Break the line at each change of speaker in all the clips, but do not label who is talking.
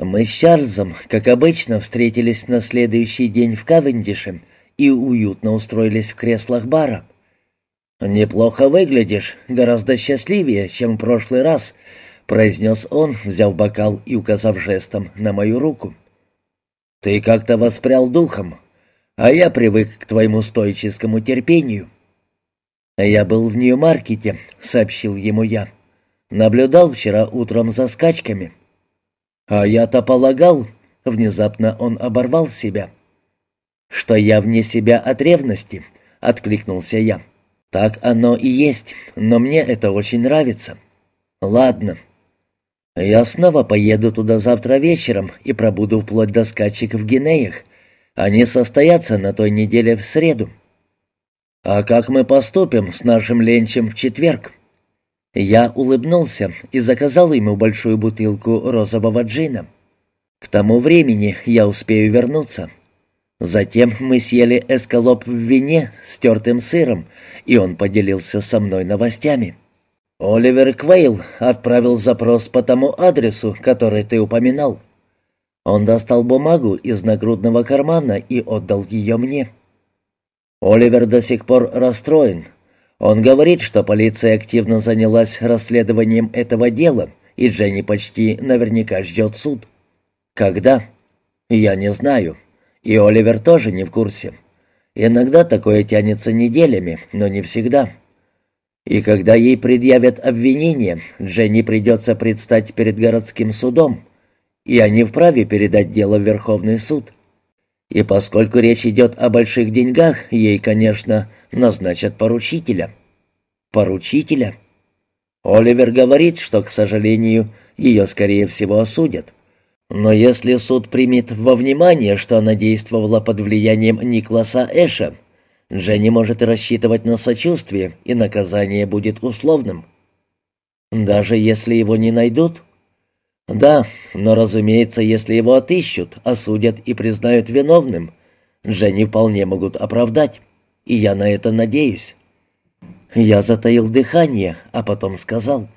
Мы с Чарльзом, как обычно, встретились на следующий день в Кавендише и уютно устроились в креслах бара. «Неплохо выглядишь, гораздо счастливее, чем в прошлый раз», — произнес он, взяв бокал и указав жестом на мою руку. «Ты как-то воспрял духом, а я привык к твоему стоическому терпению». «Я был в Нью-Маркете», — сообщил ему я. «Наблюдал вчера утром за скачками». «А я-то полагал...» — внезапно он оборвал себя. «Что я вне себя от ревности», — откликнулся я. «Так оно и есть, но мне это очень нравится». «Ладно. Я снова поеду туда завтра вечером и пробуду вплоть до скачек в Гинеях. Они состоятся на той неделе в среду». «А как мы поступим с нашим ленчем в четверг?» Я улыбнулся и заказал ему большую бутылку розового джина. К тому времени я успею вернуться. Затем мы съели эскалоп в вине с тертым сыром, и он поделился со мной новостями. Оливер Квейл отправил запрос по тому адресу, который ты упоминал. Он достал бумагу из нагрудного кармана и отдал ее мне. Оливер до сих пор расстроен, он говорит, что полиция активно занялась расследованием этого дела, и Дженни почти наверняка ждет суд. Когда? Я не знаю. И Оливер тоже не в курсе. Иногда такое тянется неделями, но не всегда. И когда ей предъявят обвинение, Дженни придется предстать перед городским судом, и они вправе передать дело в Верховный суд. И поскольку речь идет о больших деньгах, ей, конечно, назначат поручителя. Поручителя? Оливер говорит, что, к сожалению, ее, скорее всего, осудят. Но если суд примет во внимание, что она действовала под влиянием Никласа Эша, Дженни может рассчитывать на сочувствие, и наказание будет условным. Даже если его не найдут? Да, но, разумеется, если его отыщут, осудят и признают виновным, Дженни вполне могут оправдать, и я на это надеюсь. Я затаил дыхание, а потом сказал,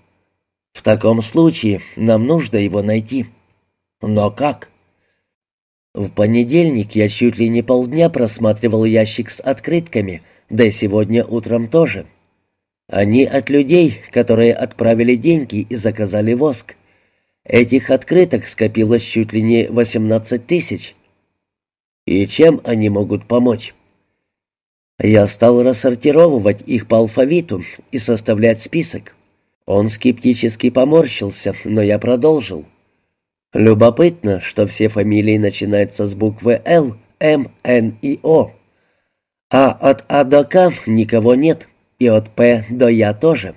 «В таком случае нам нужно его найти». «Но как?» В понедельник я чуть ли не полдня просматривал ящик с открытками, да и сегодня утром тоже. Они от людей, которые отправили деньги и заказали воск. Этих открыток скопилось чуть ли не 18 тысяч. И чем они могут помочь? Я стал рассортировывать их по алфавиту и составлять список. Он скептически поморщился, но я продолжил. Любопытно, что все фамилии начинаются с буквы «Л», «М», «Н» и «О». А от «А» до «К» никого нет, и от «П» до «Я» тоже.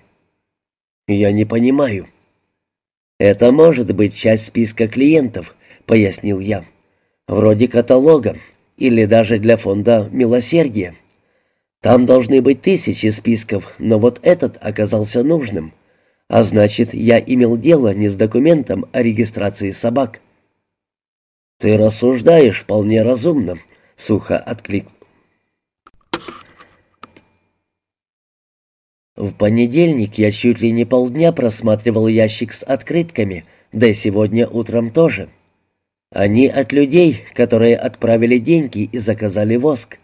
Я не понимаю. «Это может быть часть списка клиентов», — пояснил я. «Вроде каталога или даже для фонда милосердия. Там должны быть тысячи списков, но вот этот оказался нужным. А значит, я имел дело не с документом о регистрации собак». «Ты рассуждаешь вполне разумно», — сухо откликнул. В понедельник я чуть ли не полдня просматривал ящик с открытками, да и сегодня утром тоже. Они от людей, которые отправили деньги и заказали воск.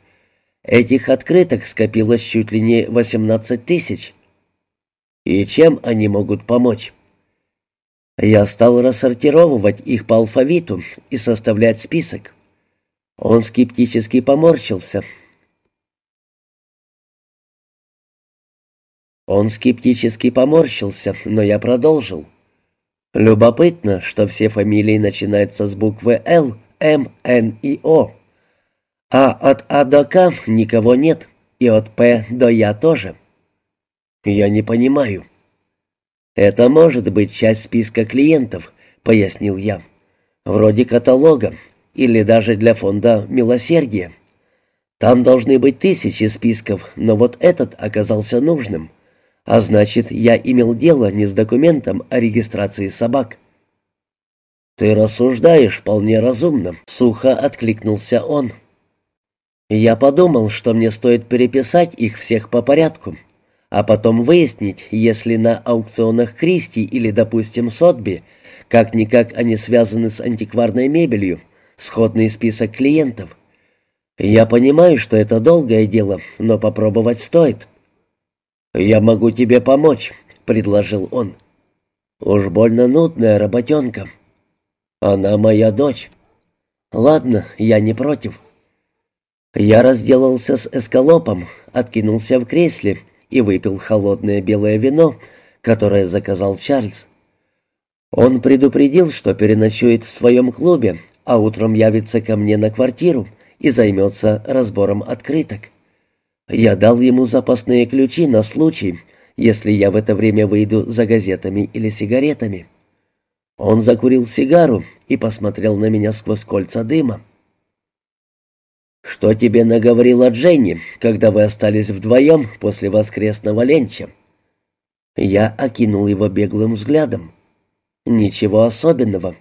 Этих открыток скопилось чуть ли не 18 тысяч. И чем они могут помочь? Я стал рассортировывать их по алфавиту и составлять список. Он скептически поморщился, Он скептически поморщился, но я продолжил. Любопытно, что все фамилии начинаются с буквы «Л», «М», «Н» и «О». А от «А» до «К» никого нет, и от «П» до «Я» тоже. Я не понимаю. Это может быть часть списка клиентов, пояснил я. Вроде каталога или даже для фонда милосердия. Там должны быть тысячи списков, но вот этот оказался нужным. А значит, я имел дело не с документом о регистрации собак. «Ты рассуждаешь вполне разумно», — сухо откликнулся он. Я подумал, что мне стоит переписать их всех по порядку, а потом выяснить, если на аукционах Кристи или, допустим, Сотби Как-никак они связаны с антикварной мебелью, сходный список клиентов. Я понимаю, что это долгое дело, но попробовать стоит. «Я могу тебе помочь», — предложил он. «Уж больно нудная работенка. Она моя дочь». «Ладно, я не против». Я разделался с эскалопом, откинулся в кресле и выпил холодное белое вино, которое заказал Чарльз. Он предупредил, что переночует в своем клубе, а утром явится ко мне на квартиру и займется разбором открыток. Я дал ему запасные ключи на случай, если я в это время выйду за газетами или сигаретами. Он закурил сигару и посмотрел на меня сквозь кольца дыма. «Что тебе наговорила Дженни, когда вы остались вдвоем после воскресного ленча?» Я окинул его беглым взглядом. «Ничего особенного».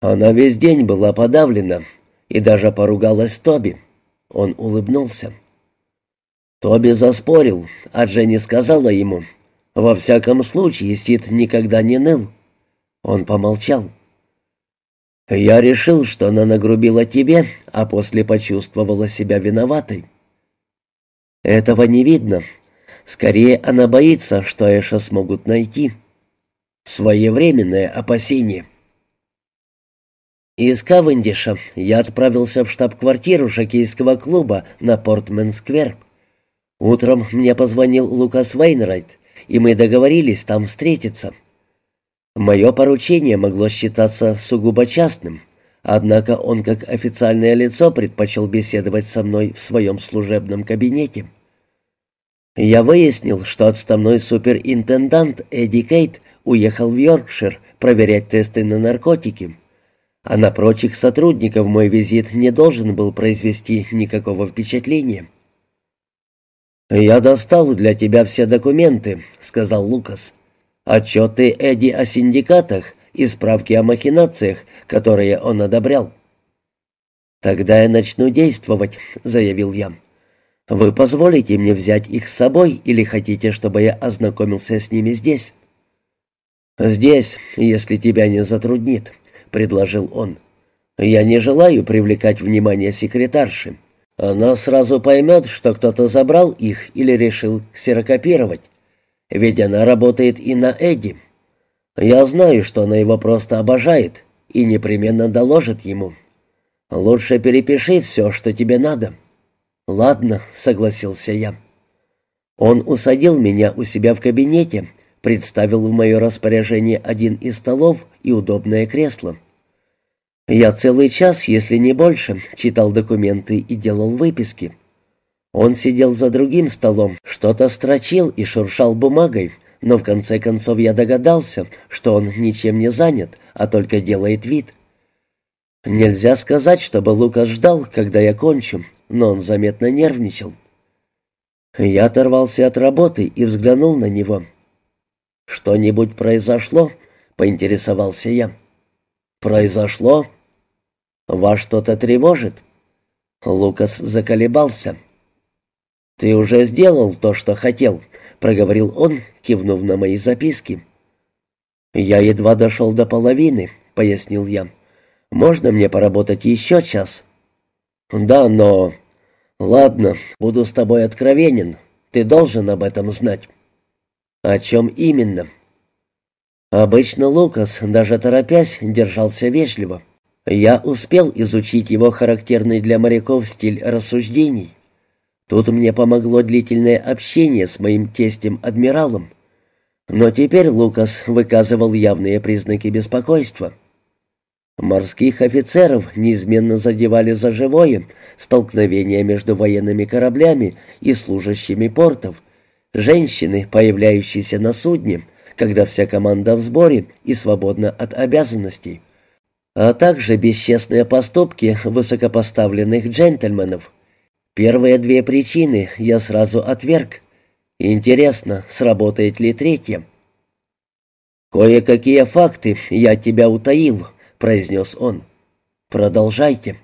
Она весь день была подавлена и даже поругалась Тоби. Он улыбнулся. Тоби заспорил, а Дженни сказала ему, «Во всяком случае, Сид никогда не ныл». Он помолчал. «Я решил, что она нагрубила тебе, а после почувствовала себя виноватой». «Этого не видно. Скорее, она боится, что Эша смогут найти. Своевременное опасение». Из Кавендиша я отправился в штаб-квартиру шокейского клуба на Портмен-сквер. Утром мне позвонил Лукас Вейнрайт, и мы договорились там встретиться. Мое поручение могло считаться сугубо частным, однако он как официальное лицо предпочел беседовать со мной в своем служебном кабинете. Я выяснил, что отставной суперинтендант Эдди Кейт уехал в Йоркшир проверять тесты на наркотики, а на прочих сотрудников мой визит не должен был произвести никакого впечатления. «Я достал для тебя все документы», — сказал Лукас. «Отчеты Эдди о синдикатах и справки о махинациях, которые он одобрял». «Тогда я начну действовать», — заявил я. «Вы позволите мне взять их с собой или хотите, чтобы я ознакомился с ними здесь?» «Здесь, если тебя не затруднит», — предложил он. «Я не желаю привлекать внимание секретарши. Она сразу поймет, что кто-то забрал их или решил ксерокопировать. Ведь она работает и на Эдди. Я знаю, что она его просто обожает и непременно доложит ему. Лучше перепиши все, что тебе надо. Ладно, согласился я. Он усадил меня у себя в кабинете, представил в мое распоряжение один из столов и удобное кресло. Я целый час, если не больше, читал документы и делал выписки. Он сидел за другим столом, что-то строчил и шуршал бумагой, но в конце концов я догадался, что он ничем не занят, а только делает вид. Нельзя сказать, чтобы Лукас ждал, когда я кончу, но он заметно нервничал. Я оторвался от работы и взглянул на него. «Что-нибудь произошло?» — поинтересовался я. «Произошло?» «Вас что-то тревожит?» Лукас заколебался. «Ты уже сделал то, что хотел», — проговорил он, кивнув на мои записки. «Я едва дошел до половины», — пояснил я. «Можно мне поработать еще час?» «Да, но...» «Ладно, буду с тобой откровенен. Ты должен об этом знать». «О чем именно?» Обычно Лукас, даже торопясь, держался вежливо. Я успел изучить его характерный для моряков стиль рассуждений. Тут мне помогло длительное общение с моим тестем-адмиралом. Но теперь Лукас выказывал явные признаки беспокойства. Морских офицеров неизменно задевали за живое столкновения между военными кораблями и служащими портов, женщины, появляющиеся на судне, когда вся команда в сборе и свободна от обязанностей — а также бесчестные поступки высокопоставленных джентльменов. Первые две причины я сразу отверг. Интересно, сработает ли третья? «Кое-какие факты я тебя утаил», — произнес он. «Продолжайте».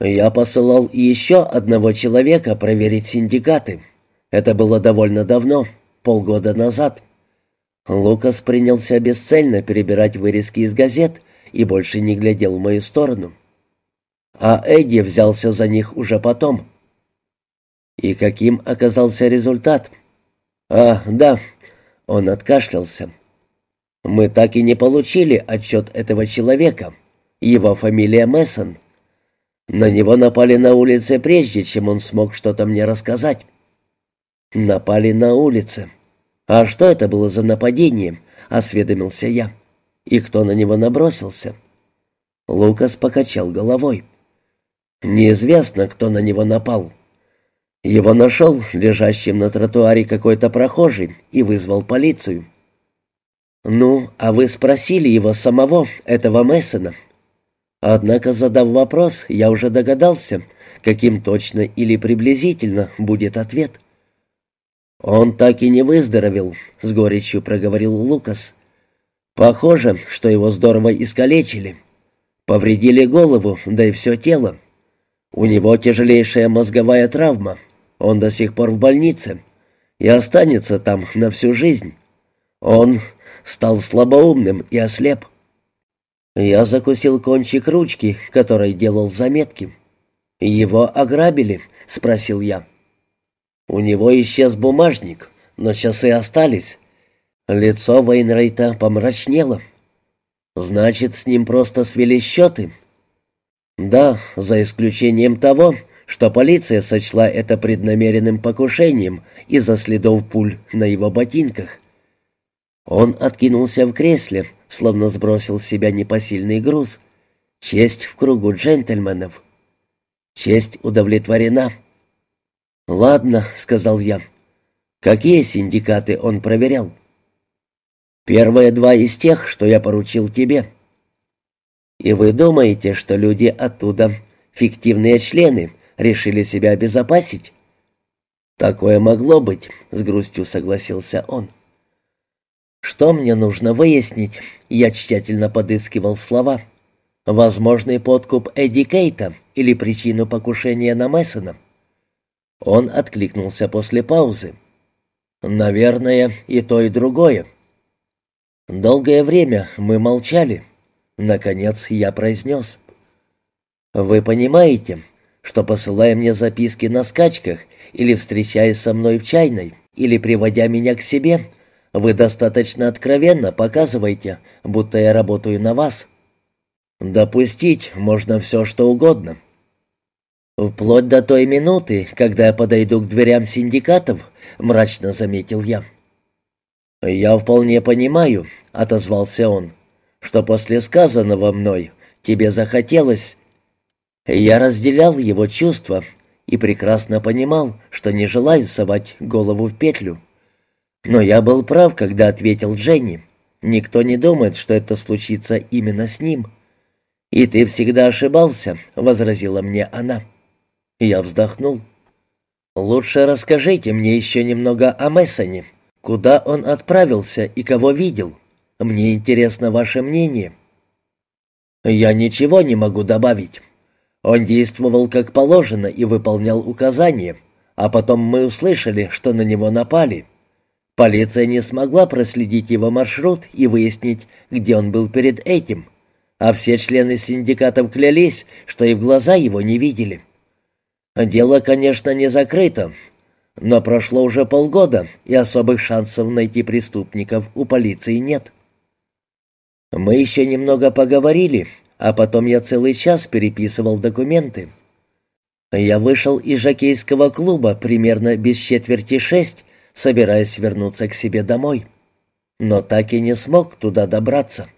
Я посылал еще одного человека проверить синдикаты. Это было довольно давно, полгода назад. Лукас принялся бесцельно перебирать вырезки из газет и больше не глядел в мою сторону. А Эдди взялся за них уже потом. И каким оказался результат? А, да, он откашлялся. Мы так и не получили отчет этого человека. Его фамилия Мессон. На него напали на улице прежде, чем он смог что-то мне рассказать. Напали на улице. А что это было за нападение? Осведомился я. И кто на него набросился? Лукас покачал головой. Неизвестно, кто на него напал. Его нашел лежащим на тротуаре какой-то прохожий и вызвал полицию. «Ну, а вы спросили его самого, этого Мессона?» Однако, задав вопрос, я уже догадался, каким точно или приблизительно будет ответ. «Он так и не выздоровел», — с горечью проговорил Лукас. «Похоже, что его здорово искалечили. Повредили голову, да и все тело. У него тяжелейшая мозговая травма. Он до сих пор в больнице и останется там на всю жизнь. Он стал слабоумным и ослеп». Я закусил кончик ручки, которой делал заметки. «Его ограбили?» — спросил я. У него исчез бумажник, но часы остались. Лицо Вейнрейта помрачнело. «Значит, с ним просто свели счеты?» «Да, за исключением того, что полиция сочла это преднамеренным покушением из-за следов пуль на его ботинках». Он откинулся в кресле, словно сбросил с себя непосильный груз. Честь в кругу джентльменов. Честь удовлетворена. «Ладно», — сказал я. «Какие синдикаты он проверял?» «Первые два из тех, что я поручил тебе». «И вы думаете, что люди оттуда, фиктивные члены, решили себя обезопасить?» «Такое могло быть», — с грустью согласился он. Что мне нужно выяснить? Я тщательно подыскивал слова. Возможный подкуп Эдди Кейта или причину покушения на Мессона. Он откликнулся после паузы. «Наверное, и то, и другое». Долгое время мы молчали. Наконец я произнес. «Вы понимаете, что, посылая мне записки на скачках или встречаясь со мной в чайной, или приводя меня к себе, вы достаточно откровенно показываете, будто я работаю на вас. Допустить можно все, что угодно. Вплоть до той минуты, когда я подойду к дверям синдикатов, мрачно заметил я. «Я вполне понимаю», — отозвался он, — «что после сказанного мной тебе захотелось...» Я разделял его чувства и прекрасно понимал, что не желаю совать голову в петлю. Но я был прав, когда ответил Дженни. Никто не думает, что это случится именно с ним. «И ты всегда ошибался», — возразила мне она. Я вздохнул. «Лучше расскажите мне еще немного о Мессоне. Куда он отправился и кого видел? Мне интересно ваше мнение». «Я ничего не могу добавить. Он действовал как положено и выполнял указания, а потом мы услышали, что на него напали». Полиция не смогла проследить его маршрут и выяснить, где он был перед этим, а все члены синдикатов клялись, что и в глаза его не видели. Дело, конечно, не закрыто, но прошло уже полгода, и особых шансов найти преступников у полиции нет. Мы еще немного поговорили, а потом я целый час переписывал документы. Я вышел из жокейского клуба примерно без четверти шесть собираясь вернуться к себе домой. Но так и не смог туда добраться.